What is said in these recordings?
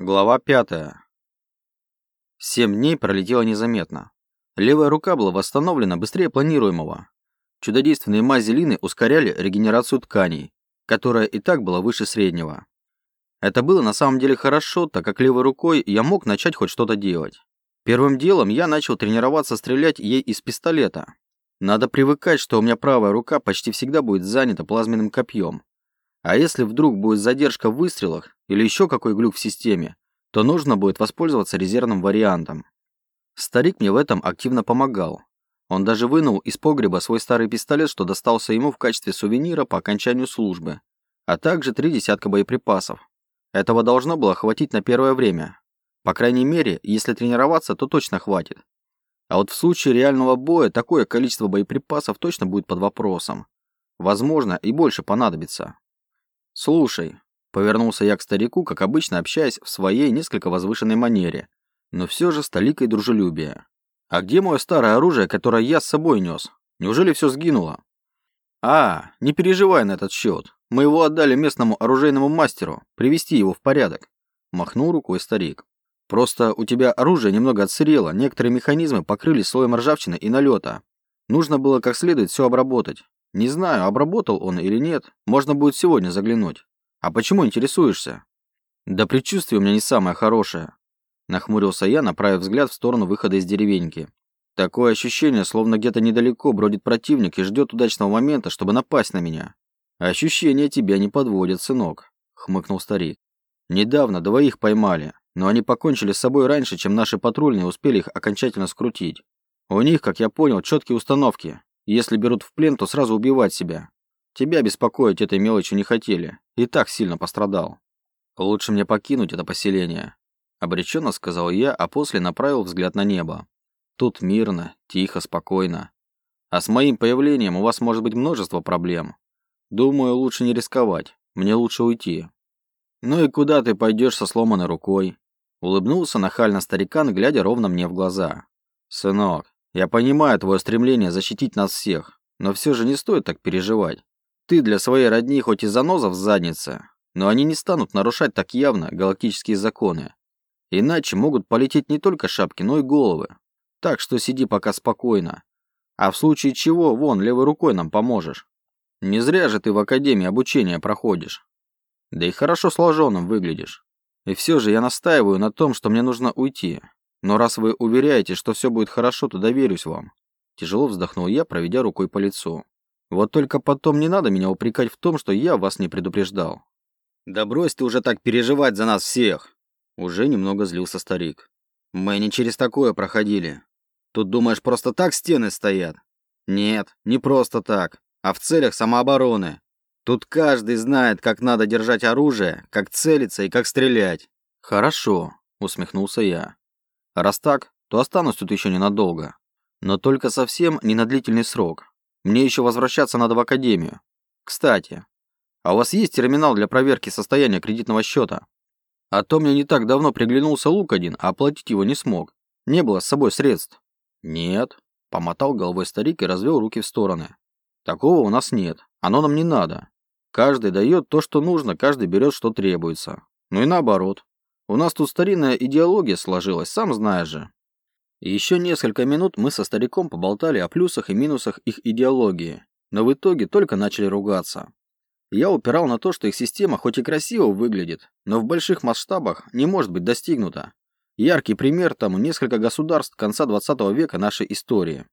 Глава пятая. Семь дней пролетело незаметно. Левая рука была восстановлена быстрее планируемого. Чудодейственные мази Лины ускоряли регенерацию тканей, которая и так была выше среднего. Это было на самом деле хорошо, так как левой рукой я мог начать хоть что-то делать. Первым делом я начал тренироваться стрелять ей из пистолета. Надо привыкать, что у меня правая рука почти всегда будет занята плазменным копьем. А если вдруг будет задержка в выстрелах или еще какой глюк в системе, то нужно будет воспользоваться резервным вариантом. Старик мне в этом активно помогал. Он даже вынул из погреба свой старый пистолет, что достался ему в качестве сувенира по окончанию службы, а также три десятка боеприпасов. Этого должно было хватить на первое время. По крайней мере, если тренироваться, то точно хватит. А вот в случае реального боя такое количество боеприпасов точно будет под вопросом. Возможно, и больше понадобится. «Слушай», — повернулся я к старику, как обычно общаясь в своей несколько возвышенной манере, но все же с толикой дружелюбия. «А где мое старое оружие, которое я с собой нес? Неужели все сгинуло?» «А, не переживай на этот счет. Мы его отдали местному оружейному мастеру, привести его в порядок», — махнул рукой старик. «Просто у тебя оружие немного отсырело, некоторые механизмы покрылись слоем ржавчины и налета. Нужно было как следует все обработать. Не знаю, обработал он или нет. Можно будет сегодня заглянуть. А почему интересуешься? Да предчувствие у меня не самое хорошее. Нахмурился я, направив взгляд в сторону выхода из деревеньки. Такое ощущение, словно где-то недалеко бродит противник и ждет удачного момента, чтобы напасть на меня. Ощущения тебя не подводят, сынок, хмыкнул старик. Недавно двоих поймали, но они покончили с собой раньше, чем наши патрульные успели их окончательно скрутить. У них, как я понял, четкие установки, если берут в плен, то сразу убивать себя. Тебя беспокоить этой мелочью не хотели. И так сильно пострадал. Лучше мне покинуть это поселение. Обреченно сказал я, а после направил взгляд на небо. Тут мирно, тихо, спокойно. А с моим появлением у вас может быть множество проблем. Думаю, лучше не рисковать. Мне лучше уйти. Ну и куда ты пойдешь со сломанной рукой? Улыбнулся нахально старикан, глядя ровно мне в глаза. Сынок, я понимаю твое стремление защитить нас всех, но все же не стоит так переживать. Ты для своей родни хоть и заноза в заднице, но они не станут нарушать так явно галактические законы. Иначе могут полететь не только шапки, но и головы. Так что сиди пока спокойно. А в случае чего, вон, левой рукой нам поможешь. Не зря же ты в академии обучения проходишь. Да и хорошо сложенным выглядишь. И все же я настаиваю на том, что мне нужно уйти. Но раз вы уверяете, что все будет хорошо, то доверюсь вам. Тяжело вздохнул я, проведя рукой по лицу. Вот только потом не надо меня упрекать в том, что я вас не предупреждал. Да брось ты уже так переживать за нас всех. Уже немного злился старик. Мы не через такое проходили. Тут, думаешь, просто так стены стоят? Нет, не просто так, а в целях самообороны. Тут каждый знает, как надо держать оружие, как целиться и как стрелять. Хорошо, усмехнулся я. Раз так, то останусь тут еще ненадолго. Но только совсем не на длительный срок. Мне еще возвращаться надо в академию. Кстати, а у вас есть терминал для проверки состояния кредитного счета? А то мне не так давно приглянулся лук один, а оплатить его не смог. Не было с собой средств. Нет, помотал головой старик и развел руки в стороны. Такого у нас нет. Оно нам не надо. Каждый дает то, что нужно, каждый берет, что требуется. Ну и наоборот. У нас тут старинная идеология сложилась, сам знаешь же. Еще несколько минут мы со стариком поболтали о плюсах и минусах их идеологии, но в итоге только начали ругаться. Я упирал на то, что их система хоть и красиво выглядит, но в больших масштабах не может быть достигнута. Яркий пример тому несколько государств конца 20 века нашей истории.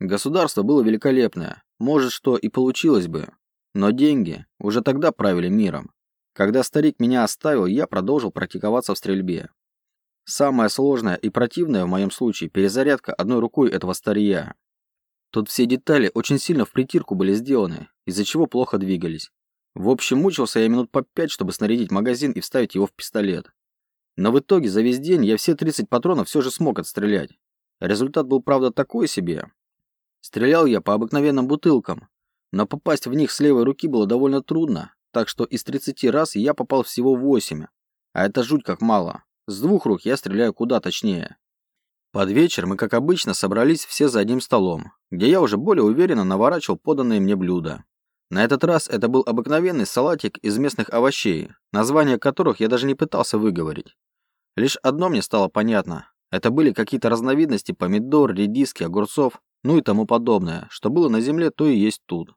Государство было великолепное, может, что и получилось бы, но деньги уже тогда правили миром. Когда старик меня оставил, я продолжил практиковаться в стрельбе. Самое сложное и противное в моем случае – перезарядка одной рукой этого старья. Тут все детали очень сильно в притирку были сделаны, из-за чего плохо двигались. В общем, мучился я минут по пять, чтобы снарядить магазин и вставить его в пистолет. Но в итоге за весь день я все 30 патронов все же смог отстрелять. Результат был, правда, такой себе. Стрелял я по обыкновенным бутылкам, но попасть в них с левой руки было довольно трудно, так что из 30 раз я попал всего 8. А это жуть как мало. С двух рук я стреляю куда точнее. Под вечер мы, как обычно, собрались все за одним столом, где я уже более уверенно наворачивал поданные мне блюда. На этот раз это был обыкновенный салатик из местных овощей, название которых я даже не пытался выговорить. Лишь одно мне стало понятно. Это были какие-то разновидности помидор, редиски, огурцов, ну и тому подобное. Что было на земле, то и есть тут.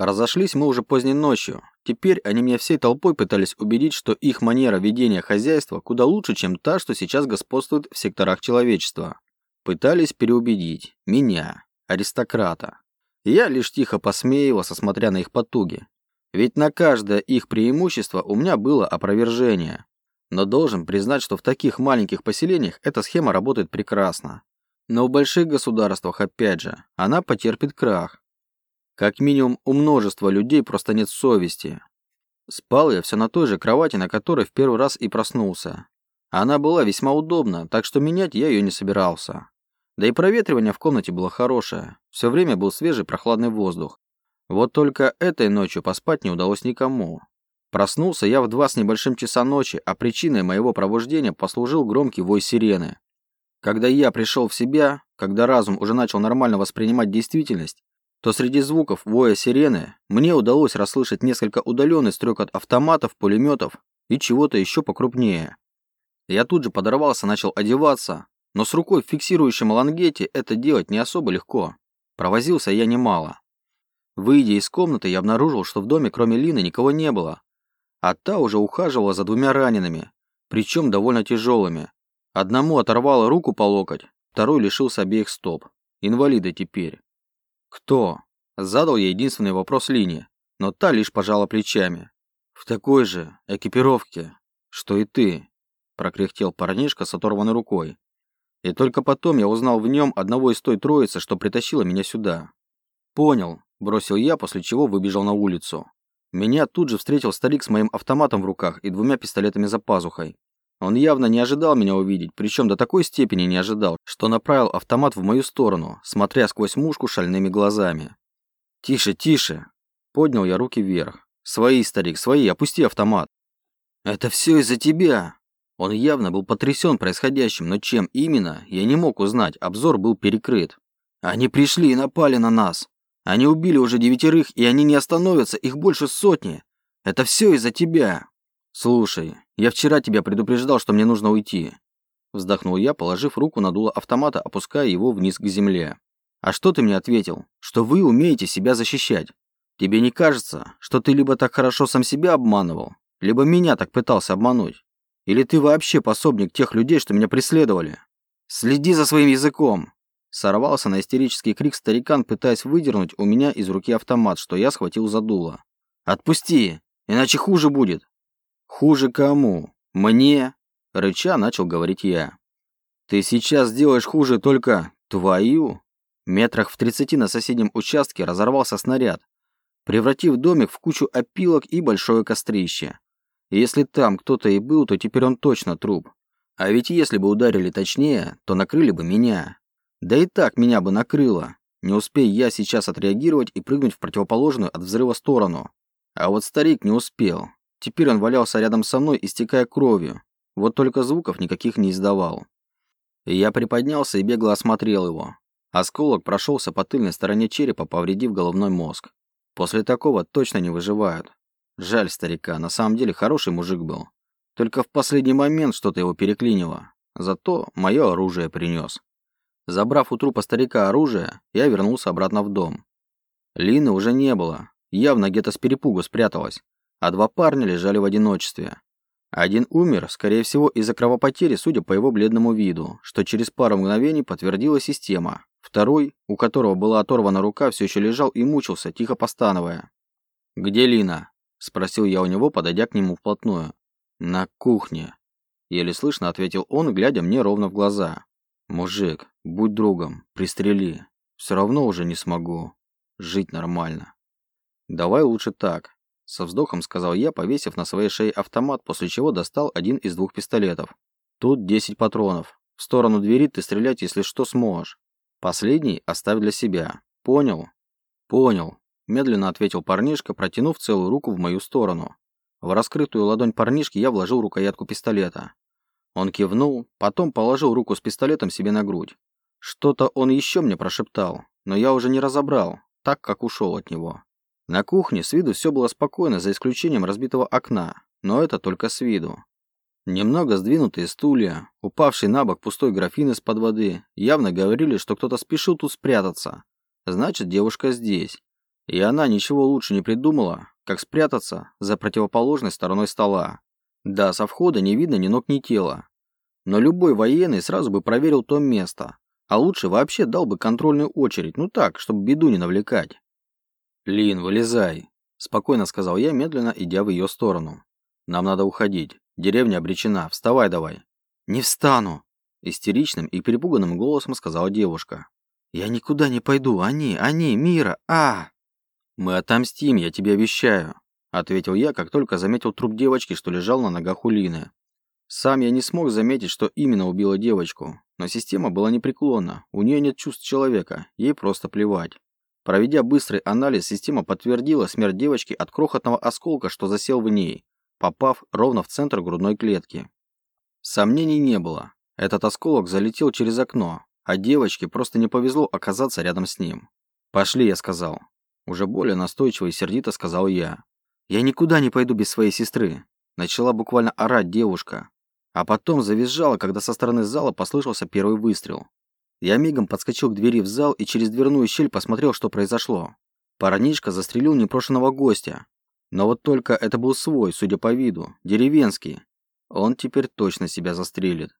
Разошлись мы уже поздней ночью. Теперь они меня всей толпой пытались убедить, что их манера ведения хозяйства куда лучше, чем та, что сейчас господствует в секторах человечества. Пытались переубедить. Меня. Аристократа. Я лишь тихо посмеивался, смотря на их потуги. Ведь на каждое их преимущество у меня было опровержение. Но должен признать, что в таких маленьких поселениях эта схема работает прекрасно. Но в больших государствах, опять же, она потерпит крах. Как минимум, у множества людей просто нет совести. Спал я все на той же кровати, на которой в первый раз и проснулся. Она была весьма удобна, так что менять я ее не собирался. Да и проветривание в комнате было хорошее. Все время был свежий прохладный воздух. Вот только этой ночью поспать не удалось никому. Проснулся я в два с небольшим часа ночи, а причиной моего пробуждения послужил громкий вой сирены. Когда я пришел в себя, когда разум уже начал нормально воспринимать действительность, то среди звуков воя сирены мне удалось расслышать несколько удаленный стрекот автоматов, пулеметов и чего-то еще покрупнее. Я тут же подорвался, начал одеваться, но с рукой в фиксирующем лангете это делать не особо легко. Провозился я немало. Выйдя из комнаты, я обнаружил, что в доме кроме Лины никого не было, а та уже ухаживала за двумя ранеными, причем довольно тяжелыми. Одному оторвало руку по локоть, второй лишился обеих стоп. Инвалиды теперь. «Кто?» Задал я единственный вопрос Лине, но та лишь пожала плечами. «В такой же экипировке, что и ты», прокряхтел парнишка с оторванной рукой. И только потом я узнал в нем одного из той троицы, что притащила меня сюда. «Понял», – бросил я, после чего выбежал на улицу. Меня тут же встретил старик с моим автоматом в руках и двумя пистолетами за пазухой. Он явно не ожидал меня увидеть, причем до такой степени не ожидал, что направил автомат в мою сторону, смотря сквозь мушку шальными глазами. «Тише, тише!» Поднял я руки вверх. «Свои, старик, свои, опусти автомат!» «Это все из-за тебя!» Он явно был потрясен происходящим, но чем именно, я не мог узнать, обзор был перекрыт. «Они пришли и напали на нас!» Они убили уже девятерых, и они не остановятся, их больше сотни. Это все из-за тебя. Слушай, я вчера тебя предупреждал, что мне нужно уйти. Вздохнул я, положив руку на дуло автомата, опуская его вниз к земле. А что ты мне ответил? Что вы умеете себя защищать. Тебе не кажется, что ты либо так хорошо сам себя обманывал, либо меня так пытался обмануть? Или ты вообще пособник тех людей, что меня преследовали? Следи за своим языком. Сорвался на истерический крик старикан, пытаясь выдернуть у меня из руки автомат, что я схватил за дуло. «Отпусти, иначе хуже будет». «Хуже кому? Мне?» – рыча начал говорить я. «Ты сейчас сделаешь хуже только твою?» Метрах в тридцати на соседнем участке разорвался снаряд, превратив домик в кучу опилок и большое кострище. Если там кто-то и был, то теперь он точно труп. А ведь если бы ударили точнее, то накрыли бы меня. Да и так меня бы накрыло. Не успей я сейчас отреагировать и прыгнуть в противоположную от взрыва сторону. А вот старик не успел. Теперь он валялся рядом со мной, истекая кровью. Вот только звуков никаких не издавал. Я приподнялся и бегло осмотрел его. Осколок прошелся по тыльной стороне черепа, повредив головной мозг. После такого точно не выживают. Жаль старика, на самом деле хороший мужик был. Только в последний момент что-то его переклинило. Зато мое оружие принес. Забрав у трупа старика оружие, я вернулся обратно в дом. Лины уже не было, явно где-то с перепугу спряталась, а два парня лежали в одиночестве. Один умер, скорее всего, из-за кровопотери, судя по его бледному виду, что через пару мгновений подтвердила система. Второй, у которого была оторвана рука, все еще лежал и мучился, тихо постановая. «Где Лина?» – спросил я у него, подойдя к нему вплотную. «На кухне», – еле слышно ответил он, глядя мне ровно в глаза. «Мужик, будь другом, пристрели. Все равно уже не смогу жить нормально». «Давай лучше так», – со вздохом сказал я, повесив на своей шее автомат, после чего достал один из двух пистолетов. «Тут 10 патронов. В сторону двери ты стрелять, если что, сможешь. Последний оставь для себя. Понял?» «Понял», – медленно ответил парнишка, протянув целую руку в мою сторону. В раскрытую ладонь парнишки я вложил рукоятку пистолета. Он кивнул, потом положил руку с пистолетом себе на грудь. Что-то он еще мне прошептал, но я уже не разобрал, так как ушел от него. На кухне с виду все было спокойно, за исключением разбитого окна, но это только с виду. Немного сдвинутые стулья, упавший на бок пустой графин из-под воды, явно говорили, что кто-то спешил тут спрятаться. Значит, девушка здесь. И она ничего лучше не придумала, как спрятаться за противоположной стороной стола. Да, со входа не видно ни ног, ни тела. Но любой военный сразу бы проверил то место, а лучше вообще дал бы контрольную очередь, ну так, чтобы беду не навлекать. «Лин, вылезай», – спокойно сказал я, медленно идя в ее сторону. «Нам надо уходить. Деревня обречена. Вставай давай». «Не встану», – истеричным и перепуганным голосом сказала девушка. «Я никуда не пойду. Они, они, Мира, а!» «Мы отомстим, я тебе обещаю», – ответил я, как только заметил труп девочки, что лежал на ногах у Лины. Сам я не смог заметить, что именно убила девочку, но система была непреклонна, у нее нет чувств человека, ей просто плевать. Проведя быстрый анализ, система подтвердила смерть девочки от крохотного осколка, что засел в ней, попав ровно в центр грудной клетки. Сомнений не было. Этот осколок залетел через окно, а девочке просто не повезло оказаться рядом с ним. «Пошли», я сказал. Уже более настойчиво и сердито сказал я. «Я никуда не пойду без своей сестры», начала буквально орать девушка. А потом завизжала, когда со стороны зала послышался первый выстрел. Я мигом подскочил к двери в зал и через дверную щель посмотрел, что произошло. Парнишка застрелил непрошенного гостя. Но вот только это был свой, судя по виду, деревенский. Он теперь точно себя застрелит.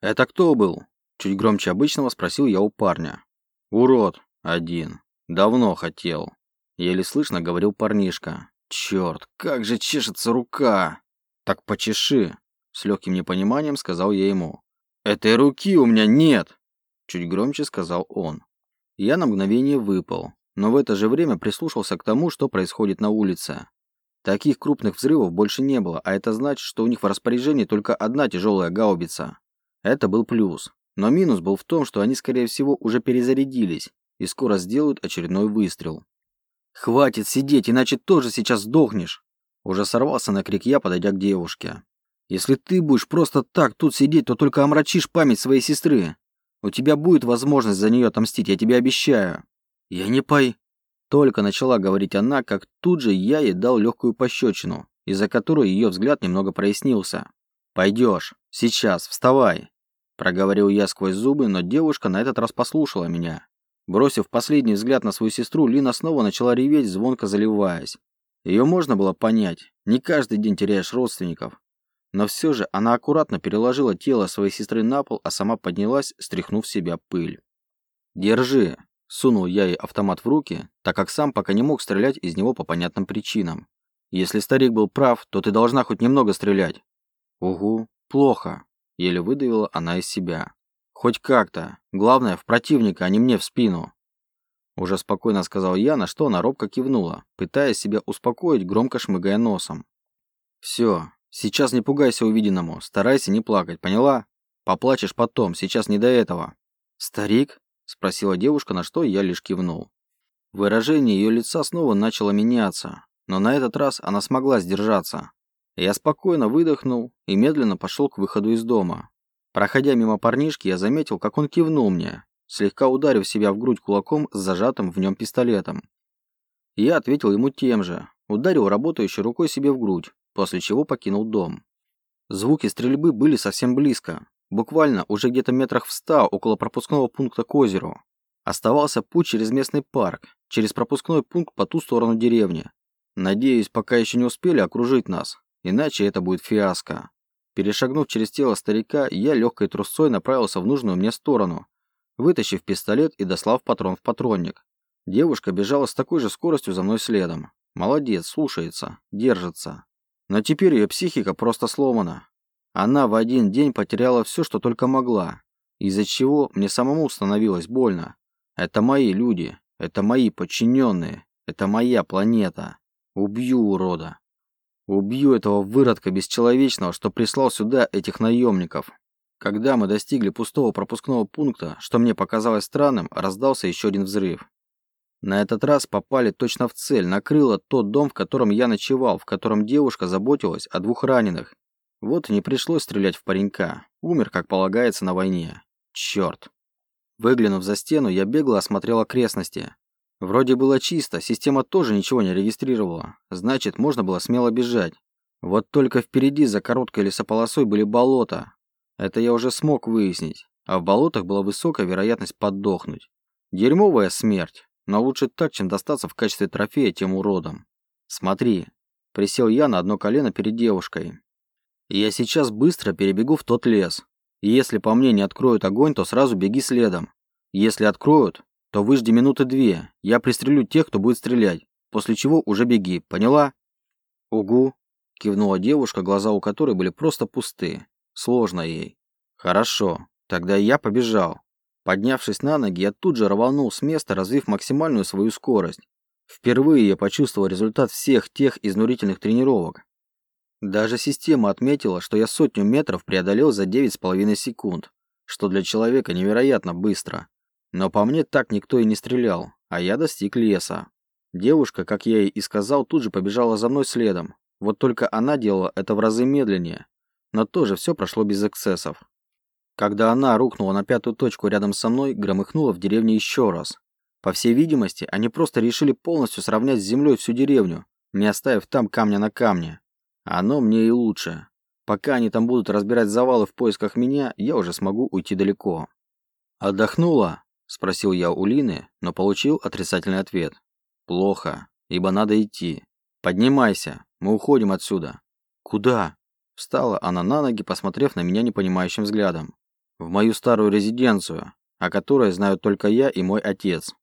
«Это кто был?» Чуть громче обычного спросил я у парня. «Урод. Один. Давно хотел». Еле слышно говорил парнишка. «Черт, как же чешется рука!» «Так почеши!» С легким непониманием сказал я ему. «Этой руки у меня нет!» Чуть громче сказал он. Я на мгновение выпал, но в это же время прислушался к тому, что происходит на улице. Таких крупных взрывов больше не было, а это значит, что у них в распоряжении только одна тяжелая гаубица. Это был плюс. Но минус был в том, что они, скорее всего, уже перезарядились и скоро сделают очередной выстрел. «Хватит сидеть, иначе тоже сейчас сдохнешь!» Уже сорвался на крик я, подойдя к девушке. «Если ты будешь просто так тут сидеть, то только омрачишь память своей сестры. У тебя будет возможность за нее отомстить, я тебе обещаю». «Я не пой...» Только начала говорить она, как тут же я ей дал легкую пощечину, из-за которой ее взгляд немного прояснился. «Пойдешь. Сейчас. Вставай!» Проговорил я сквозь зубы, но девушка на этот раз послушала меня. Бросив последний взгляд на свою сестру, Лина снова начала реветь, звонко заливаясь. Ее можно было понять. Не каждый день теряешь родственников. Но все же она аккуратно переложила тело своей сестры на пол, а сама поднялась, стряхнув себя пыль. «Держи!» – сунул я ей автомат в руки, так как сам пока не мог стрелять из него по понятным причинам. «Если старик был прав, то ты должна хоть немного стрелять». «Угу, плохо», – еле выдавила она из себя. «Хоть как-то. Главное, в противника, а не мне в спину». Уже спокойно сказал я, на что она робко кивнула, пытаясь себя успокоить, громко шмыгая носом. «Все, сейчас не пугайся увиденному, старайся не плакать, поняла? Поплачешь потом, сейчас не до этого». «Старик?» – спросила девушка, на что я лишь кивнул. Выражение ее лица снова начало меняться, но на этот раз она смогла сдержаться. Я спокойно выдохнул и медленно пошел к выходу из дома. Проходя мимо парнишки, я заметил, как он кивнул мне, слегка ударив себя в грудь кулаком с зажатым в нем пистолетом. Я ответил ему тем же, ударил работающей рукой себе в грудь, после чего покинул дом. Звуки стрельбы были совсем близко, буквально уже где-то метрах в ста около пропускного пункта к озеру. Оставался путь через местный парк, через пропускной пункт по ту сторону деревни. Надеюсь, пока еще не успели окружить нас, иначе это будет фиаско. Перешагнув через тело старика, я легкой трусцой направился в нужную мне сторону, вытащив пистолет и дослав патрон в патронник. Девушка бежала с такой же скоростью за мной следом. Молодец, слушается, держится. Но теперь ее психика просто сломана. Она в один день потеряла все, что только могла, из-за чего мне самому становилось больно. Это мои люди, это мои подчиненные, это моя планета. Убью урода. Убью этого выродка бесчеловечного, что прислал сюда этих наемников. Когда мы достигли пустого пропускного пункта, что мне показалось странным, раздался еще один взрыв. На этот раз попали точно в цель, накрыло тот дом, в котором я ночевал, в котором девушка заботилась о двух раненых. Вот и не пришлось стрелять в паренька. Умер, как полагается, на войне. Черт. Выглянув за стену, я бегло осмотрел окрестности. Вроде было чисто, система тоже ничего не регистрировала. Значит, можно было смело бежать. Вот только впереди за короткой лесополосой были болота. Это я уже смог выяснить. А в болотах была высокая вероятность поддохнуть. Дерьмовая смерть, но лучше так, чем достаться в качестве трофея тем уродам. Смотри. Присел я на одно колено перед девушкой. Я сейчас быстро перебегу в тот лес. Если по мне не откроют огонь, то сразу беги следом. Если откроют, то выжди минуты две. Я пристрелю тех, кто будет стрелять. После чего уже беги, поняла? Угу. Кивнула девушка, глаза у которой были просто пустые. Сложно ей. Хорошо. Тогда я побежал. Поднявшись на ноги, я тут же рванул с места, развив максимальную свою скорость. Впервые я почувствовал результат всех тех изнурительных тренировок. Даже система отметила, что я сотню метров преодолел за 9,5 секунд, что для человека невероятно быстро. Но по мне так никто и не стрелял, а я достиг леса. Девушка, как я ей и сказал, тут же побежала за мной следом. Вот только она делала это в разы медленнее, но тоже все прошло без эксцессов. Когда она рухнула на пятую точку рядом со мной, громыхнула в деревне еще раз. По всей видимости, они просто решили полностью сравнять с землей всю деревню, не оставив там камня на камне. Оно мне и лучше. Пока они там будут разбирать завалы в поисках меня, я уже смогу уйти далеко. «Отдохнула?» – спросил я у Лины, но получил отрицательный ответ. «Плохо, ибо надо идти. Поднимайся, мы уходим отсюда». «Куда?» Встала она на ноги, посмотрев на меня непонимающим взглядом в мою старую резиденцию, о которой знаю только я и мой отец.